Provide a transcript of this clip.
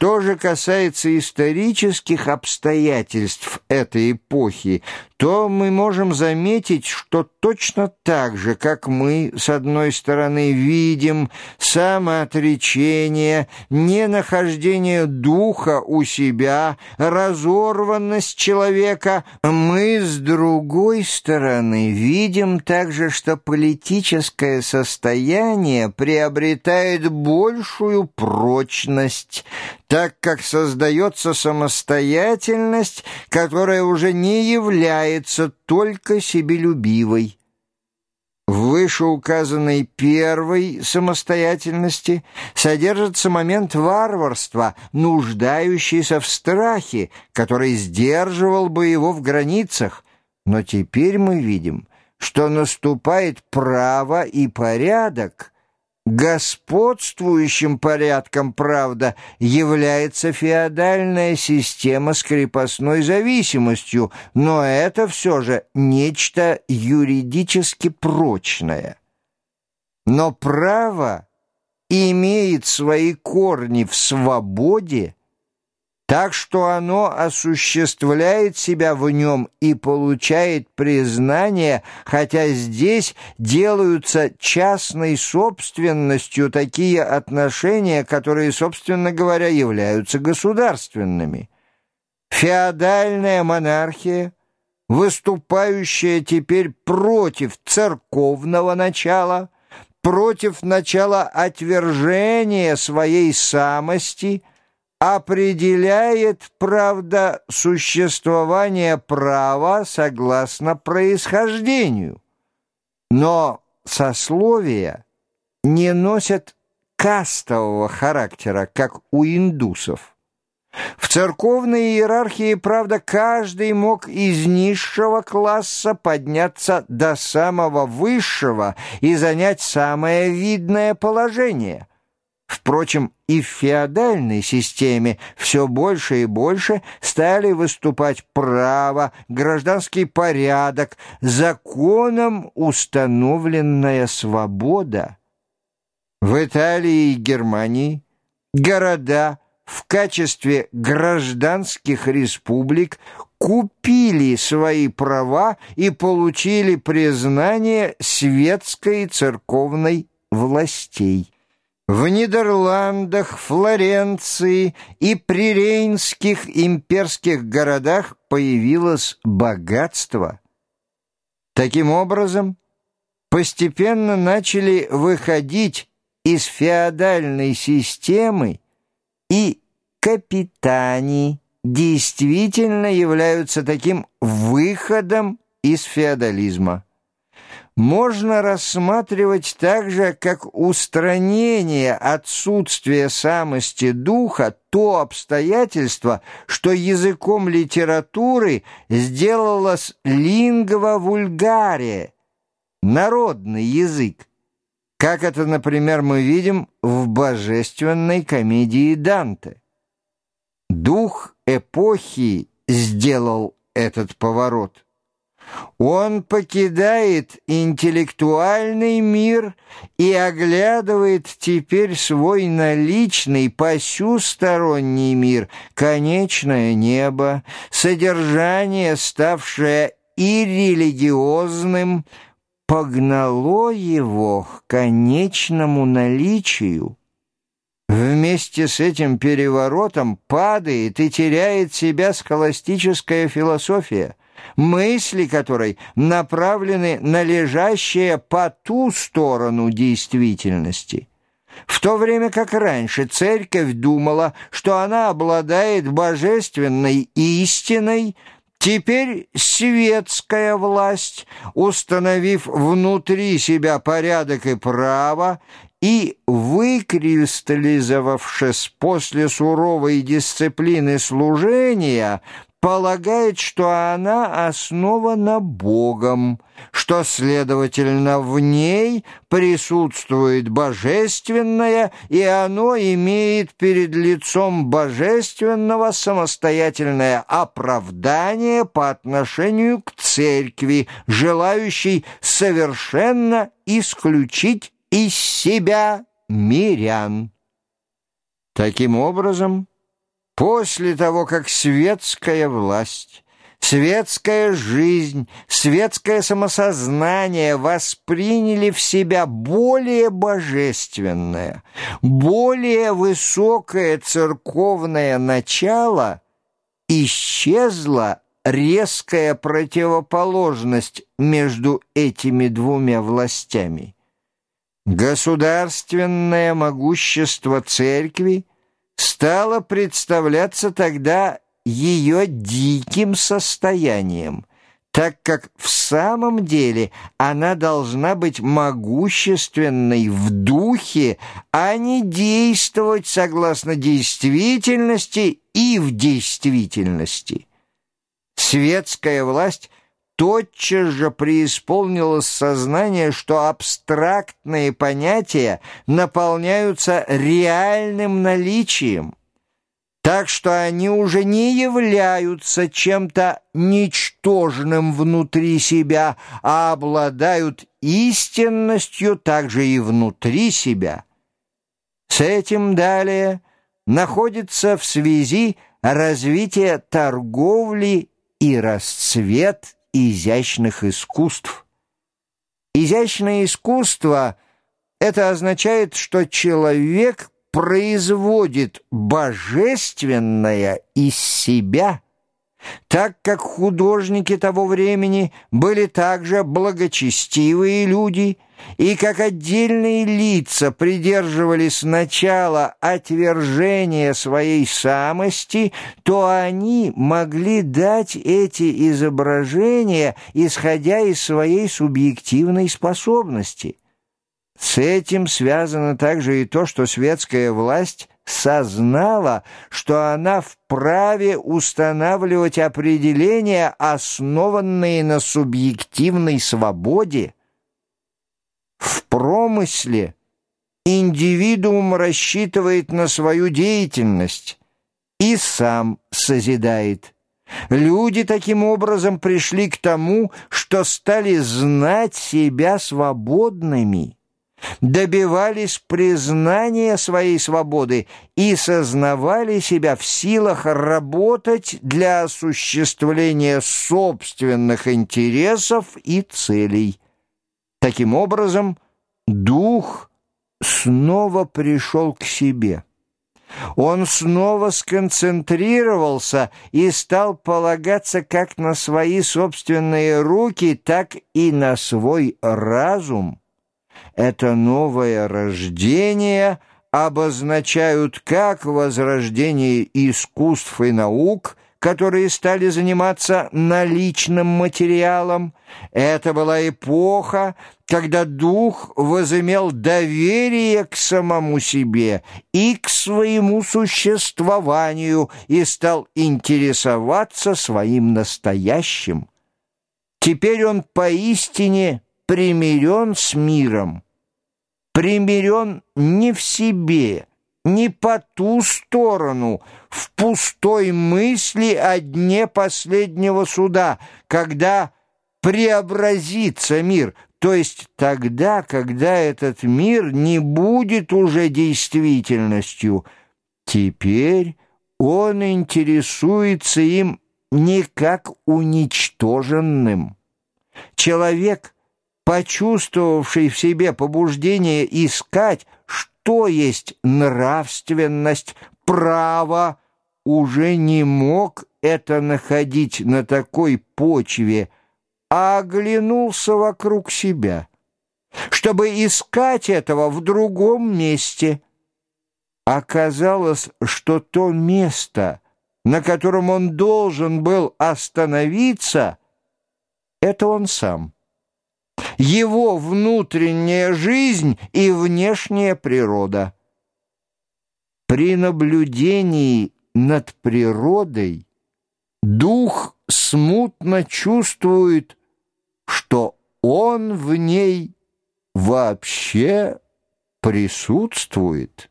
Что же касается исторических обстоятельств этой эпохи, то мы можем заметить, что точно так же, как мы, с одной стороны, видим самоотречение, ненахождение духа у себя, разорванность человека, мы, с другой стороны, видим также, что политическое состояние приобретает большую прочность, так как создается самостоятельность, которая уже не является только себелюбивой. В вышеуказанной первой самостоятельности содержится момент варварства, нуждающийся в страхе, который сдерживал бы его в границах. Но теперь мы видим, что наступает право и порядок — Господствующим порядком, правда, является феодальная система с крепостной зависимостью, но это все же нечто юридически прочное. Но право имеет свои корни в свободе, так что оно осуществляет себя в нем и получает признание, хотя здесь делаются частной собственностью такие отношения, которые, собственно говоря, являются государственными. Феодальная монархия, выступающая теперь против церковного начала, против начала отвержения своей самости – определяет, правда, существование права согласно происхождению. Но сословия не носят кастового характера, как у индусов. В церковной иерархии, правда, каждый мог из низшего класса подняться до самого высшего и занять самое видное положение – Впрочем, и в феодальной системе все больше и больше стали выступать право, гражданский порядок, законом установленная свобода. В Италии и Германии города в качестве гражданских республик купили свои права и получили признание светской и церковной властей. В Нидерландах, Флоренции и прирейнских имперских городах появилось богатство. Таким образом, постепенно начали выходить из феодальной системы и капитани действительно являются таким выходом из феодализма можно рассматривать также как устранение отсутствия самости духа то обстоятельство, что языком литературы сделалось лингва вульгаре, народный язык, как это, например, мы видим в божественной комедии Данте. Дух эпохи сделал этот поворот – он покидает интеллектуальный мир и оглядывает теперь свой наличный посюсторонний мир, конечное небо, содержание, ставшее и религиозным, погнало его к конечному наличию. Вместе с этим переворотом падает и теряет себя схоластическая философия – мысли которой направлены на лежащее по ту сторону действительности. В то время как раньше церковь думала, что она обладает божественной истиной, Теперь светская власть, установив внутри себя порядок и право, и, выкристаллизовавшись после суровой дисциплины служения, полагает, что она основана Богом, что, следовательно, в ней присутствует божественное, и оно имеет перед лицом божественного самостоятельное оправдание по отношению к церкви, желающей совершенно исключить из себя мирян. Таким образом, После того, как светская власть, светская жизнь, светское самосознание восприняли в себя более божественное, более высокое церковное начало, исчезла резкая противоположность между этими двумя властями. Государственное могущество церкви стало представляться тогда ее диким состоянием, так как в самом деле она должна быть могущественной в духе, а не действовать согласно действительности и в действительности. Светская власть тотчас же преисполнилось сознание, что абстрактные понятия наполняются реальным наличием, так что они уже не являются чем-то ничтожным внутри себя, а обладают истинностью также и внутри себя. С этим далее находится в связи развитие торговли и расцвет изящных искусств. Изящное искусство — это означает, что человек производит божественное из себя — так как художники того времени были также благочестивые люди, и как отдельные лица придерживались начала отвержения своей самости, то они могли дать эти изображения, исходя из своей субъективной способности. С этим связано также и то, что светская власть сознала, что она вправе устанавливать определения, основанные на субъективной свободе. В промысле индивидуум рассчитывает на свою деятельность и сам созидает. Люди таким образом пришли к тому, что стали знать себя свободными – добивались признания своей свободы и сознавали себя в силах работать для осуществления собственных интересов и целей. Таким образом, дух снова пришел к себе. Он снова сконцентрировался и стал полагаться как на свои собственные руки, так и на свой разум это новое рождение обозначают как возрождение искусств и наук, которые стали заниматься наличным материалом. Это была эпоха, когда дух возымел доверие к самому себе и к своему существованию и стал интересоваться своим настоящим. Теперь он поистине примирен с миром примирен не в себе, не по ту сторону, в пустой мысли о дне последнего суда, когда преобразится мир, то есть тогда, когда этот мир не будет уже действительностью. Теперь он интересуется им не как уничтоженным. Человек — почувствовавший в себе побуждение искать, что есть нравственность, право, уже не мог это находить на такой почве, а оглянулся вокруг себя, чтобы искать этого в другом месте. Оказалось, что то место, на котором он должен был остановиться, это он сам его внутренняя жизнь и внешняя природа. При наблюдении над природой дух смутно чувствует, что он в ней вообще присутствует.